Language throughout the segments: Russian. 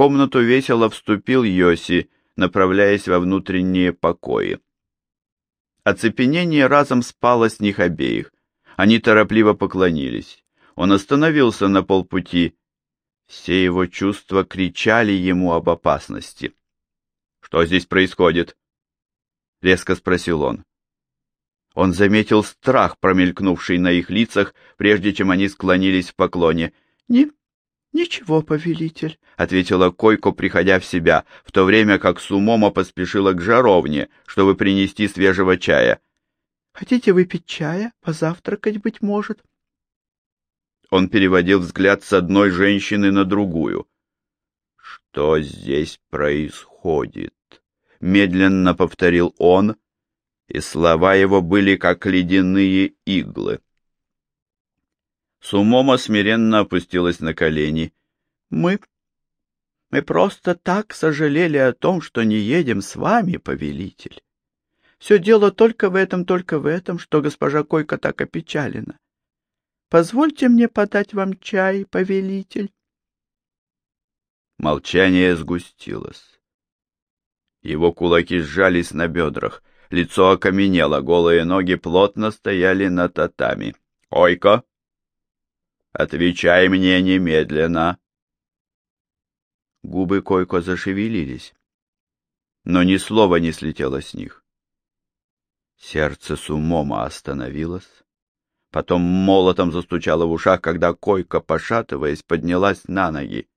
комнату весело вступил Йоси, направляясь во внутренние покои. Оцепенение разом спало с них обеих. Они торопливо поклонились. Он остановился на полпути. Все его чувства кричали ему об опасности. «Что здесь происходит?» — резко спросил он. Он заметил страх, промелькнувший на их лицах, прежде чем они склонились в поклоне. «Не, ничего, повелитель», — ответила Койко, приходя в себя, в то время как Сумомо поспешила к жаровне, чтобы принести свежего чая. «Хотите выпить чая? Позавтракать, быть может?» Он переводил взгляд с одной женщины на другую. «Что здесь происходит?» — медленно повторил он, и слова его были как ледяные иглы. Сумома смиренно опустилась на колени. «Мы... мы просто так сожалели о том, что не едем с вами, повелитель. Все дело только в этом, только в этом, что госпожа Койка так опечалена. Позвольте мне подать вам чай, повелитель. Молчание сгустилось. Его кулаки сжались на бедрах, лицо окаменело, голые ноги плотно стояли на татами. «Ойко! Отвечай мне немедленно!» Губы Койко зашевелились, но ни слова не слетело с них. Сердце Сумома остановилось, потом молотом застучало в ушах, когда Койка, пошатываясь, поднялась на ноги.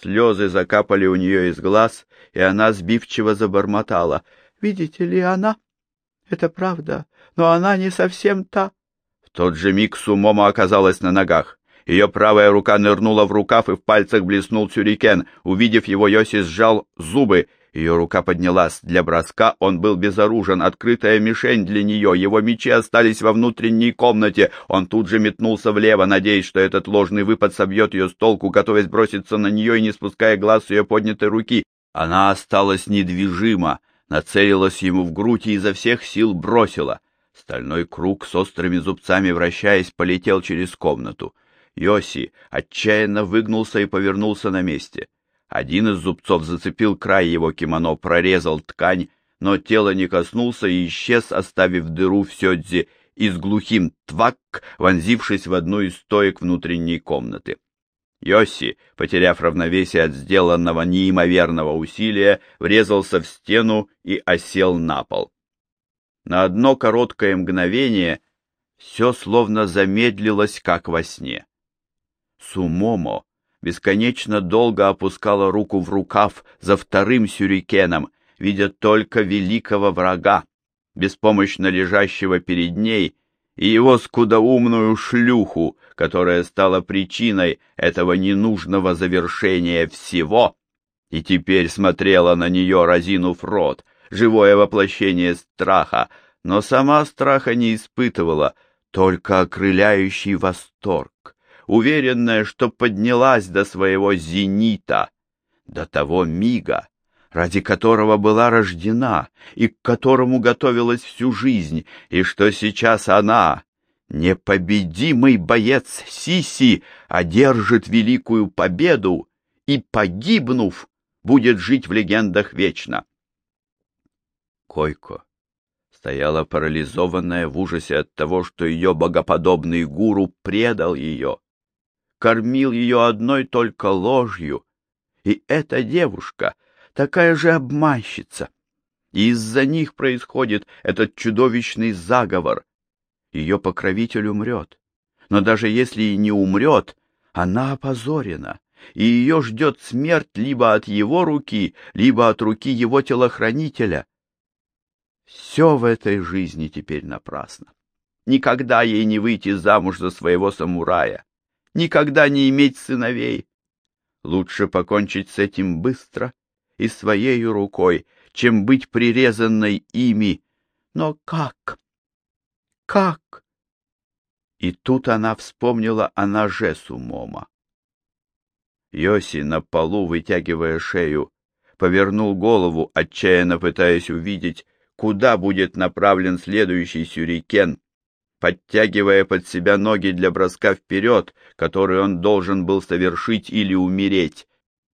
Слезы закапали у нее из глаз, и она сбивчиво забормотала. «Видите ли, она...» Это правда, но она не совсем та. В тот же миг Сумома оказалась на ногах. Ее правая рука нырнула в рукав, и в пальцах блеснул сюрикен. Увидев его, Йоси сжал зубы. Ее рука поднялась для броска, он был безоружен, открытая мишень для нее, его мечи остались во внутренней комнате. Он тут же метнулся влево, надеясь, что этот ложный выпад собьет ее с толку, готовясь броситься на нее и не спуская глаз с ее поднятой руки. Она осталась недвижима, нацелилась ему в грудь и изо всех сил бросила. Стальной круг с острыми зубцами, вращаясь, полетел через комнату. Йоси отчаянно выгнулся и повернулся на месте. Один из зубцов зацепил край его кимоно, прорезал ткань, но тело не коснулся и исчез, оставив дыру в сёдзе и с глухим твак, вонзившись в одну из стоек внутренней комнаты. Йоси, потеряв равновесие от сделанного неимоверного усилия, врезался в стену и осел на пол. На одно короткое мгновение все словно замедлилось, как во сне. Сумомо бесконечно долго опускала руку в рукав за вторым сюрикеном, видя только великого врага, беспомощно лежащего перед ней, и его скудоумную шлюху, которая стала причиной этого ненужного завершения всего, и теперь смотрела на нее, разинув рот, живое воплощение страха, но сама страха не испытывала, только окрыляющий восторг, уверенная, что поднялась до своего зенита, до того мига, ради которого была рождена и к которому готовилась всю жизнь, и что сейчас она, непобедимый боец Сиси одержит великую победу и, погибнув, будет жить в легендах вечно. Койко стояла парализованная в ужасе от того, что ее богоподобный гуру предал ее, кормил ее одной только ложью, и эта девушка такая же обманщица. И из-за них происходит этот чудовищный заговор, ее покровитель умрет. Но даже если и не умрет, она опозорена, и ее ждет смерть либо от его руки, либо от руки его телохранителя. Все в этой жизни теперь напрасно. Никогда ей не выйти замуж за своего самурая, никогда не иметь сыновей. Лучше покончить с этим быстро и своей рукой, чем быть прирезанной ими. Но как? Как? И тут она вспомнила о ноже Сумома. Йоси на полу, вытягивая шею, повернул голову, отчаянно пытаясь увидеть, куда будет направлен следующий сюрикен, подтягивая под себя ноги для броска вперед, который он должен был совершить или умереть.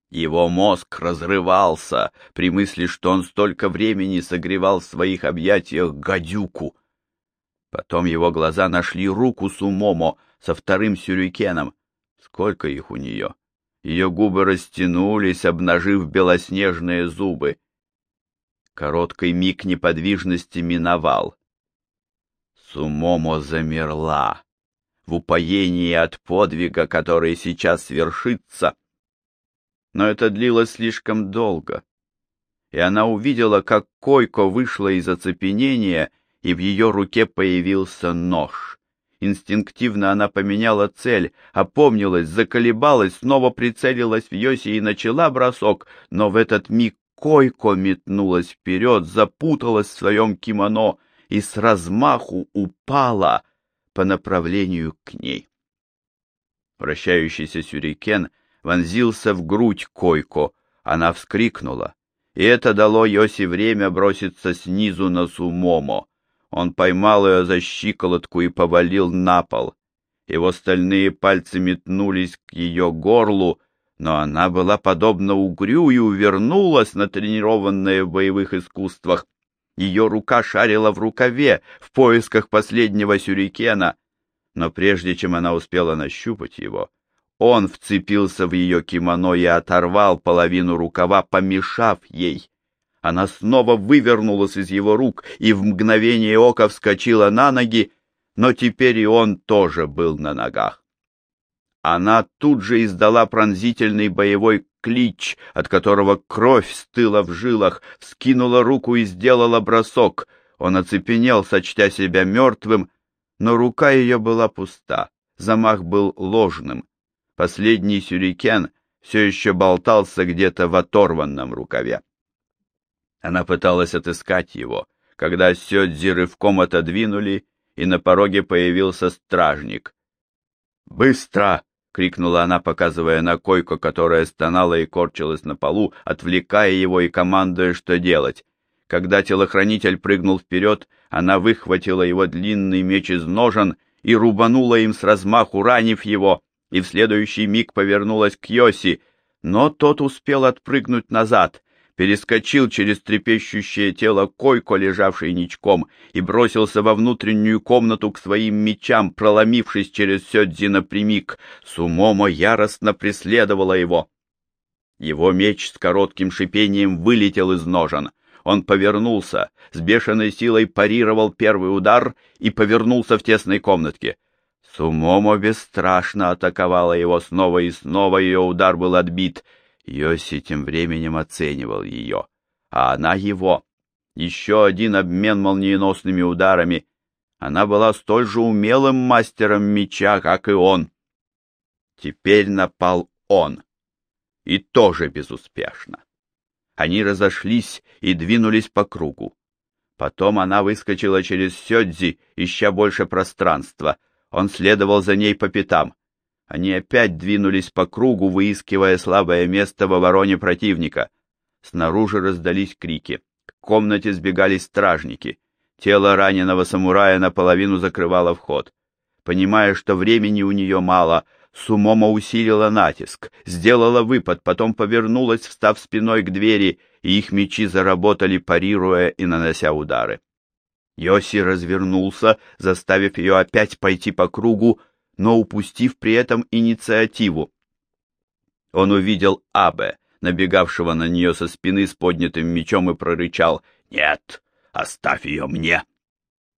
Его мозг разрывался при мысли, что он столько времени согревал в своих объятиях гадюку. Потом его глаза нашли руку Сумомо со вторым сюрикеном. Сколько их у нее? Ее губы растянулись, обнажив белоснежные зубы. Короткий миг неподвижности миновал. Сумомо замерла в упоении от подвига, который сейчас свершится. Но это длилось слишком долго, и она увидела, как Койко вышла из оцепенения, и в ее руке появился нож. Инстинктивно она поменяла цель, опомнилась, заколебалась, снова прицелилась в Йоси и начала бросок, но в этот миг Койко метнулась вперед, запуталась в своем кимоно и с размаху упала по направлению к ней. Вращающийся сюрикен вонзился в грудь Койко, она вскрикнула, и это дало Йоси время броситься снизу на Сумомо. Он поймал ее за щиколотку и повалил на пол. Его стальные пальцы метнулись к ее горлу, но она была подобна угрю и увернулась, натренированная в боевых искусствах. Ее рука шарила в рукаве в поисках последнего сюрикена, но прежде чем она успела нащупать его, он вцепился в ее кимоно и оторвал половину рукава, помешав ей. Она снова вывернулась из его рук и в мгновение ока вскочила на ноги, но теперь и он тоже был на ногах. Она тут же издала пронзительный боевой клич, от которого кровь стыла в жилах, вскинула руку и сделала бросок. Он оцепенел, сочтя себя мертвым, но рука ее была пуста, замах был ложным. Последний сюрикен все еще болтался где-то в оторванном рукаве. Она пыталась отыскать его, когда Сёдзи рывком отодвинули, и на пороге появился стражник. «Быстро!» — крикнула она, показывая на койку, которая стонала и корчилась на полу, отвлекая его и командуя, что делать. Когда телохранитель прыгнул вперед, она выхватила его длинный меч из ножен и рубанула им с размаху, ранив его, и в следующий миг повернулась к Йоси, но тот успел отпрыгнуть назад, перескочил через трепещущее тело койко, лежавшей ничком, и бросился во внутреннюю комнату к своим мечам, проломившись через Сёдзи напрямик. Сумомо яростно преследовала его. Его меч с коротким шипением вылетел из ножен. Он повернулся, с бешеной силой парировал первый удар и повернулся в тесной комнатке. Сумомо бесстрашно атаковала его снова и снова, ее удар был отбит — Йоси тем временем оценивал ее, а она его. Еще один обмен молниеносными ударами. Она была столь же умелым мастером меча, как и он. Теперь напал он. И тоже безуспешно. Они разошлись и двинулись по кругу. Потом она выскочила через Сёдзи, ища больше пространства. Он следовал за ней по пятам. Они опять двинулись по кругу, выискивая слабое место в обороне противника. Снаружи раздались крики. К комнате сбегались стражники. Тело раненого самурая наполовину закрывало вход. Понимая, что времени у нее мало, Сумомо усилила натиск, сделала выпад, потом повернулась, встав спиной к двери, и их мечи заработали, парируя и нанося удары. Йоси развернулся, заставив ее опять пойти по кругу, но упустив при этом инициативу. Он увидел Абе, набегавшего на нее со спины с поднятым мечом, и прорычал «Нет, оставь ее мне!»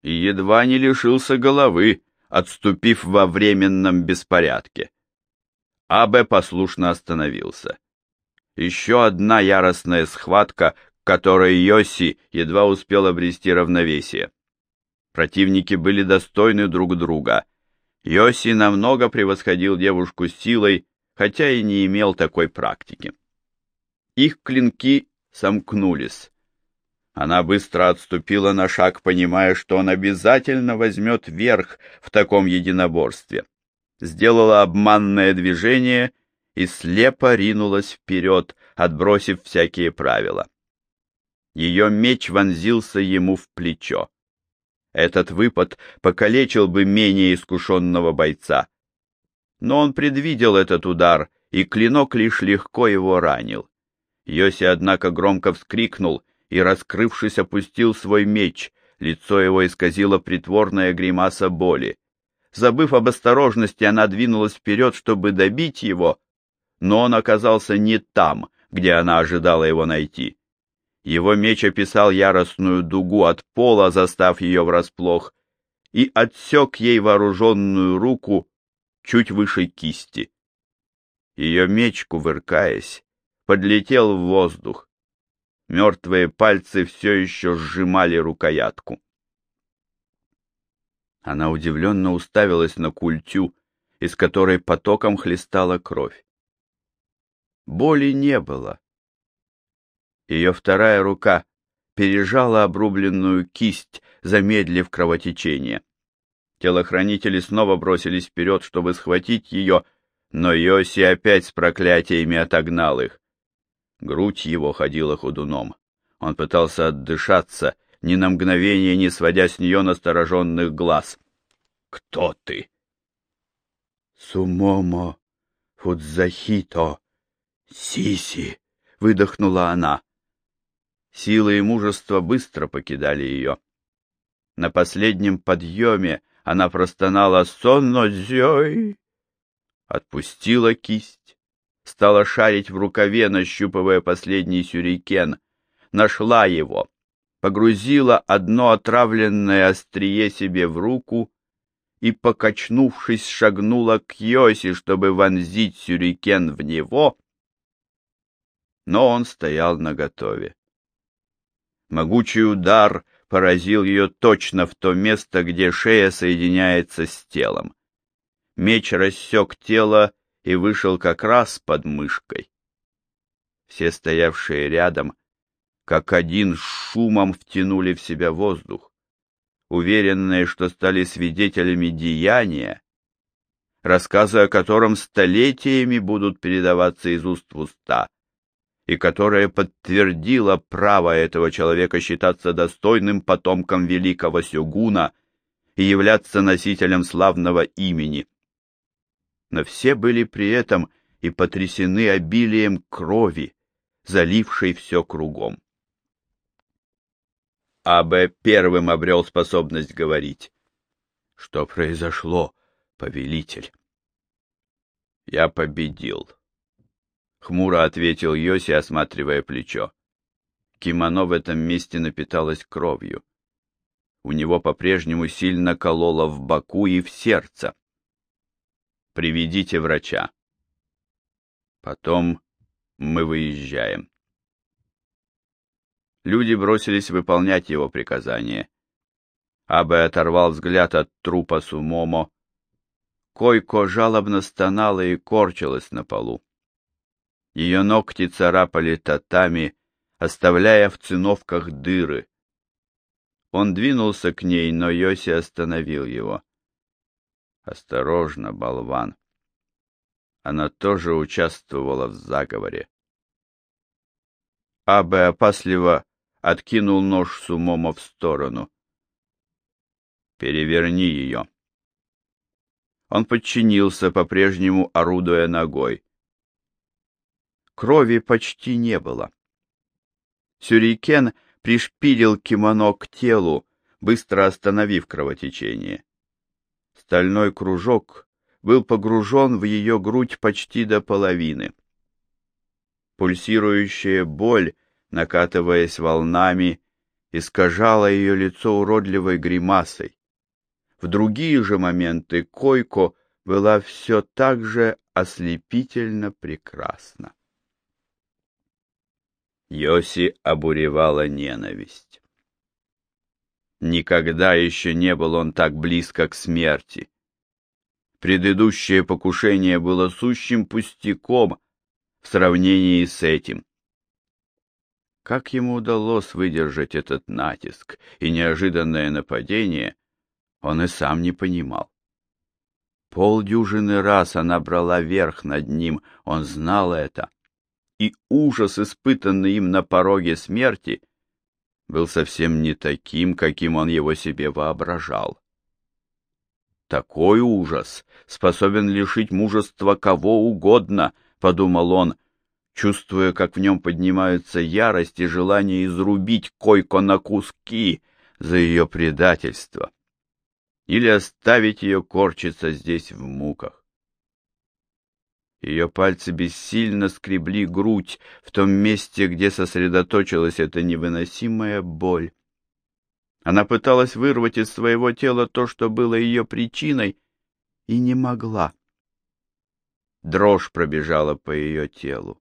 И едва не лишился головы, отступив во временном беспорядке. Абе послушно остановился. Еще одна яростная схватка, которой Йоси едва успел обрести равновесие. Противники были достойны друг друга, Йоси намного превосходил девушку силой, хотя и не имел такой практики. Их клинки сомкнулись. Она быстро отступила на шаг, понимая, что он обязательно возьмет верх в таком единоборстве. Сделала обманное движение и слепо ринулась вперед, отбросив всякие правила. Ее меч вонзился ему в плечо. Этот выпад покалечил бы менее искушенного бойца. Но он предвидел этот удар и клинок лишь легко его ранил. Йоси, однако, громко вскрикнул и, раскрывшись, опустил свой меч. Лицо его исказило притворная гримаса боли. Забыв об осторожности, она двинулась вперед, чтобы добить его, но он оказался не там, где она ожидала его найти. Его меч описал яростную дугу от пола, застав ее врасплох, и отсек ей вооруженную руку чуть выше кисти. Ее меч, кувыркаясь, подлетел в воздух. Мертвые пальцы все еще сжимали рукоятку. Она удивленно уставилась на культю, из которой потоком хлестала кровь. Боли не было. Ее вторая рука пережала обрубленную кисть, замедлив кровотечение. Телохранители снова бросились вперед, чтобы схватить ее, но Йоси опять с проклятиями отогнал их. Грудь его ходила ходуном. Он пытался отдышаться, ни на мгновение не сводя с нее настороженных глаз. «Кто ты?» «Сумомо Фудзахито Сиси!» — выдохнула она. Силы и мужество быстро покидали ее. На последнем подъеме она простонала «Сонно-зёй!» Отпустила кисть, стала шарить в рукаве, нащупывая последний сюрикен, нашла его, погрузила одно отравленное острие себе в руку и, покачнувшись, шагнула к Йоси, чтобы вонзить сюрикен в него, но он стоял наготове. Могучий удар поразил ее точно в то место, где шея соединяется с телом. Меч рассек тело и вышел как раз под мышкой. Все стоявшие рядом, как один шумом втянули в себя воздух, уверенные, что стали свидетелями деяния, рассказы о котором столетиями будут передаваться из уст в уста, и которая подтвердила право этого человека считаться достойным потомком великого сёгуна и являться носителем славного имени. Но все были при этом и потрясены обилием крови, залившей все кругом. Абе первым обрел способность говорить. Что произошло, повелитель? Я победил. Хмуро ответил Йоси, осматривая плечо. Кимоно в этом месте напиталось кровью. У него по-прежнему сильно кололо в боку и в сердце. Приведите врача. Потом мы выезжаем. Люди бросились выполнять его приказание. Абе оторвал взгляд от трупа Сумомо. Койко жалобно стонала и корчилась на полу. Ее ногти царапали татами, оставляя в циновках дыры. Он двинулся к ней, но Йоси остановил его. «Осторожно, болван!» Она тоже участвовала в заговоре. Абе опасливо откинул нож Сумомо в сторону. «Переверни ее!» Он подчинился, по-прежнему орудуя ногой. Крови почти не было. Сюрикен пришпилил кимоно к телу, быстро остановив кровотечение. Стальной кружок был погружен в ее грудь почти до половины. Пульсирующая боль, накатываясь волнами, искажала ее лицо уродливой гримасой. В другие же моменты Койко была все так же ослепительно прекрасна. Йоси обуревала ненависть. Никогда еще не был он так близко к смерти. Предыдущее покушение было сущим пустяком в сравнении с этим. Как ему удалось выдержать этот натиск и неожиданное нападение, он и сам не понимал. Полдюжины раз она брала верх над ним, он знал это и ужас, испытанный им на пороге смерти, был совсем не таким, каким он его себе воображал. Такой ужас способен лишить мужества кого угодно, — подумал он, чувствуя, как в нем поднимаются ярость и желание изрубить койко на куски за ее предательство или оставить ее корчиться здесь в муках. Ее пальцы бессильно скребли грудь в том месте, где сосредоточилась эта невыносимая боль. Она пыталась вырвать из своего тела то, что было ее причиной, и не могла. Дрожь пробежала по ее телу.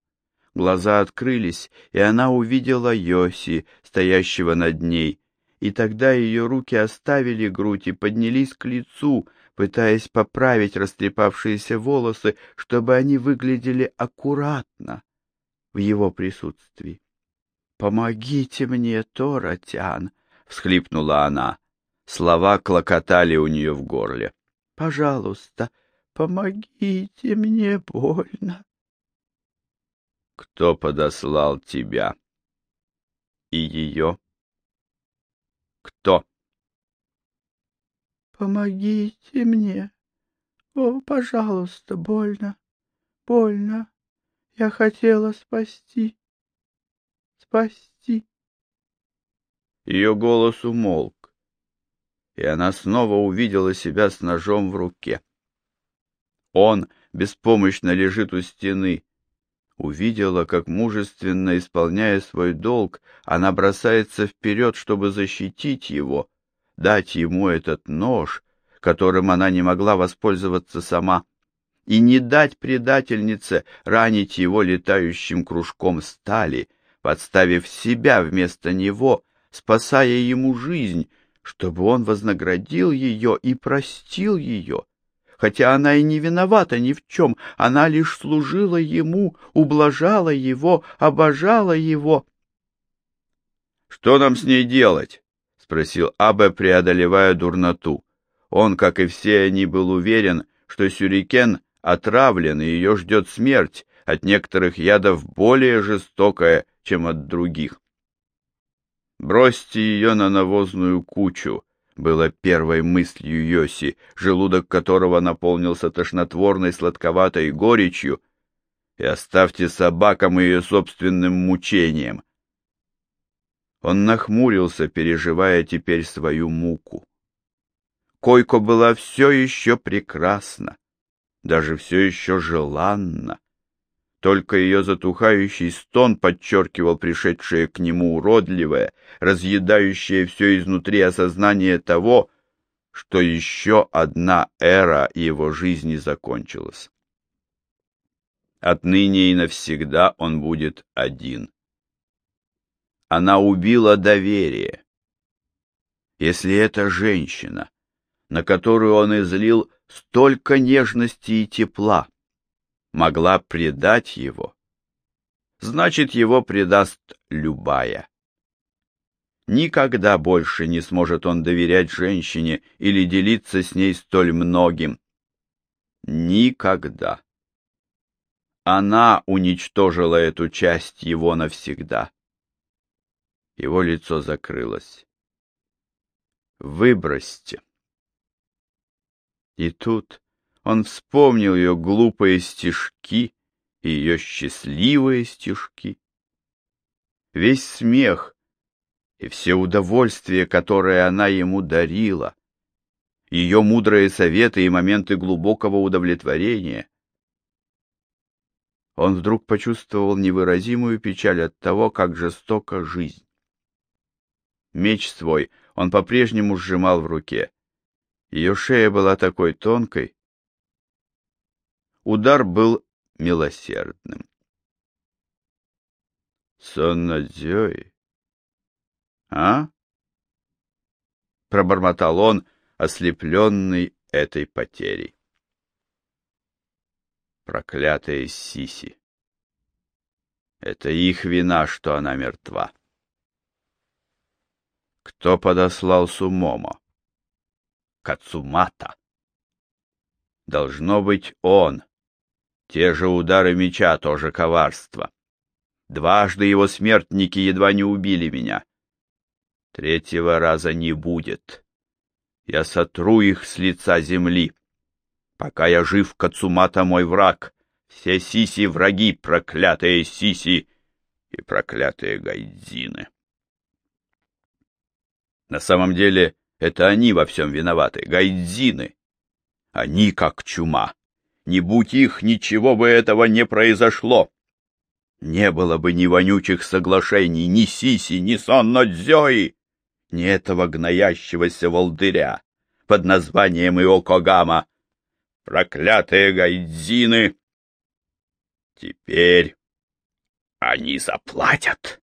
Глаза открылись, и она увидела Йоси, стоящего над ней, и тогда ее руки оставили грудь и поднялись к лицу, пытаясь поправить растрепавшиеся волосы, чтобы они выглядели аккуратно в его присутствии. «Помогите мне, Торатян!» — всхлипнула она. Слова клокотали у нее в горле. «Пожалуйста, помогите мне, больно!» «Кто подослал тебя?» «И ее?» «Кто?» Помогите мне. О, пожалуйста, больно, больно. Я хотела спасти, спасти. Ее голос умолк, и она снова увидела себя с ножом в руке. Он беспомощно лежит у стены. Увидела, как мужественно исполняя свой долг, она бросается вперед, чтобы защитить его, дать ему этот нож, которым она не могла воспользоваться сама, и не дать предательнице ранить его летающим кружком стали, подставив себя вместо него, спасая ему жизнь, чтобы он вознаградил ее и простил ее. Хотя она и не виновата ни в чем, она лишь служила ему, ублажала его, обожала его. — Что нам с ней делать? — спросил Абе, преодолевая дурноту. Он, как и все они, был уверен, что сюрикен отравлен, и ее ждет смерть, от некоторых ядов более жестокая, чем от других. «Бросьте ее на навозную кучу», — было первой мыслью Йоси, желудок которого наполнился тошнотворной сладковатой горечью, и оставьте собакам ее собственным мучением. Он нахмурился, переживая теперь свою муку. Койко была все еще прекрасна, даже все еще желанна. Только ее затухающий стон подчеркивал пришедшее к нему уродливое, разъедающее все изнутри осознание того, что еще одна эра его жизни закончилась. Отныне и навсегда он будет один. Она убила доверие. Если эта женщина, на которую он излил столько нежности и тепла, могла предать его, значит, его предаст любая. Никогда больше не сможет он доверять женщине или делиться с ней столь многим. Никогда. Она уничтожила эту часть его навсегда. Его лицо закрылось. Выбросьте. И тут он вспомнил ее глупые стишки и ее счастливые стишки. Весь смех и все удовольствия, которые она ему дарила, ее мудрые советы и моменты глубокого удовлетворения. Он вдруг почувствовал невыразимую печаль от того, как жестока жизнь. Меч свой он по-прежнему сжимал в руке. Ее шея была такой тонкой. Удар был милосердным. Соннадзёй. А? Пробормотал он, ослепленный этой потерей. Проклятые Сиси. Это их вина, что она мертва. Кто подослал Сумомо? Кацумата. Должно быть он. Те же удары меча, тоже коварство. Дважды его смертники едва не убили меня. Третьего раза не будет. Я сотру их с лица земли. Пока я жив, Кацумата мой враг. Все сиси враги, проклятые сиси и проклятые гайдзины. На самом деле, это они во всем виноваты, гайдзины. Они как чума. Не будь их, ничего бы этого не произошло. Не было бы ни вонючих соглашений, ни сиси, ни соннодзёи, ни этого гноящегося волдыря под названием Иокогама. Проклятые гайдзины! Теперь они заплатят.